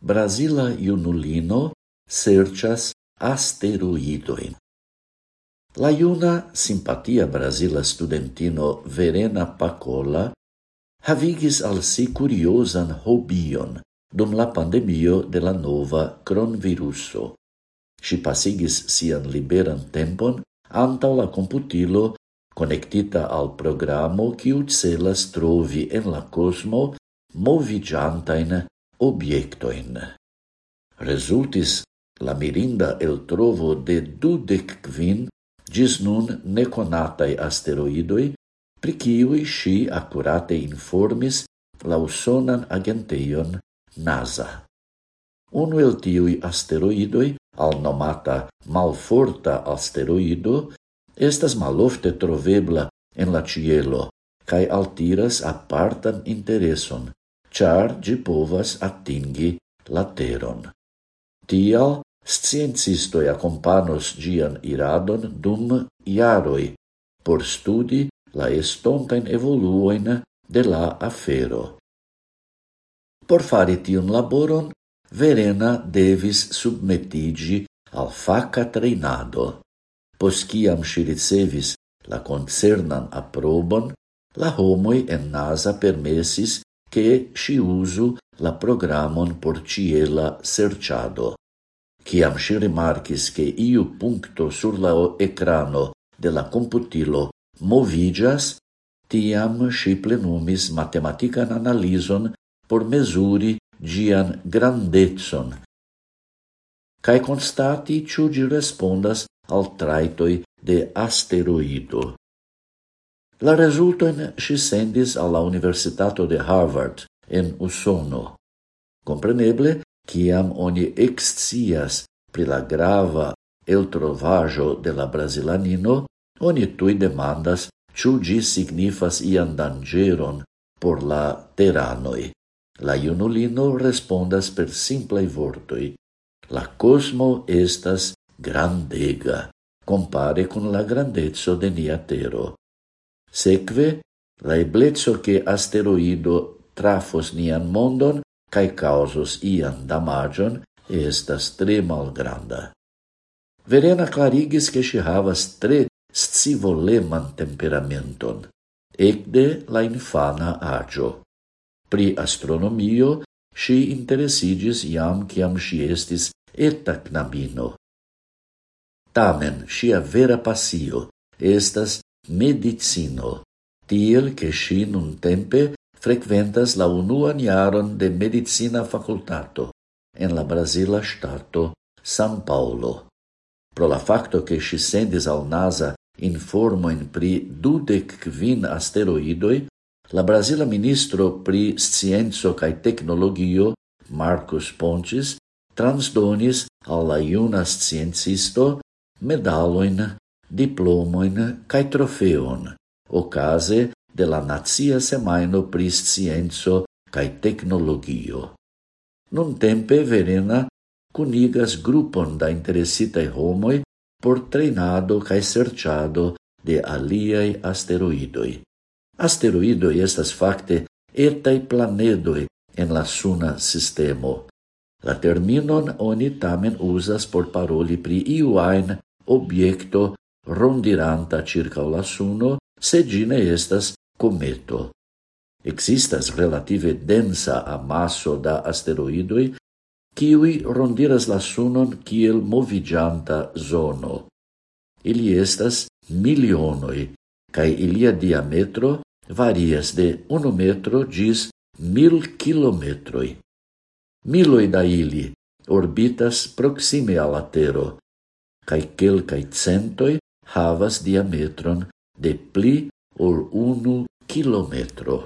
Brasila junulino serchas asteroidoin. La iuna simpatia Brasila studentino Verena Pacola havigis al si curiosan hobion dum la pandemio de la nova cronviruso. Si pasigis sian liberan tempon antau la computilo connectita al programo quiu celas trovi en la cosmo movigiantain objektojn. Resultis la mirinda eltrovo de dudec quin gis nun neconatai asteroidoi, pri ciui si accurate informis la usonan agenteion NASA. Uno el tiui asteroidoi, al nomata malforta asteroido, estas malofte trovebla en la cielo, cae altiras apartan intereson, char gi povas attingi la teron. Tio sciencistoi accompanos gian iradon dum iaroi por studi la estontain evoluoin de la afero. Por fare tion laboron, Verena devis submetigi al faca treinado. Posciam si ricevis la concernan aprobon, la homoi en NASA permesis che si usu la programon por ciela serciado. Ciam si rimarcis che iu puncto sur la ecrano de la computilo movigas, tiam si plenumis matematican analison por mesuri gian grandetson, cae constati ciu gi respondas al traitoi de asteroido. La resultoin si sendis alla Universitato de Harvard en Usono. Compreneble, ciam oni excias pri la grava el trovajo de la brasilanino, oni tui demandas ciu gi signifas ian dangeron por la teranoi. La iunulino respondas per simplei vortoi. La cosmo estas grandega, compare con la grandezzo de nia tero. Sekve, la eblezzo che asteroido trafos nian mondon cae causos ian damagion estas tre malgranda. Verena clarigis che si havas tre scivoleman temperamenton, ecde la infana agio. Pri astronomio si interesigis iam ciam si estis eta knabino. Tamen, sia vera passio estas medicino, tiel che si nun tempe frequentas la unuan iaron de medicina facultato en la Brasila Stato San Paulo. Pro la facto che si sendis al NASA informoin pri dudec quin asteroidoi, la Brasila ministro pri scienzo cae tecnologio, Marcus Pontes, transdonis alla iuna sciencisto medaloin diplomoin cae trofeon, ocase de la Nazia Semaino pris Scienzo cae Tecnologio. Nun tempe Verena cunigas grupon da interesitae homoi por treinado cae serciado de aliai asteroidoi. Asteroidoi estas facte etai planedoi en la suna sistemo. La terminon oni tamen usas por paroli pri iuain obiecto rondiranta circa la suno, se gine estas cometo. Existas relative densa amasso da asteroidoi, kiui rondiras la sunon kiel movigianta zono. Ili estas milionoi, cae ilia diametro varias de uno metro gis mil kilometroi. Miloi da ili orbitas proxime alla tero, cae quelcae centoi havas diametron de pli ol unu kilometro.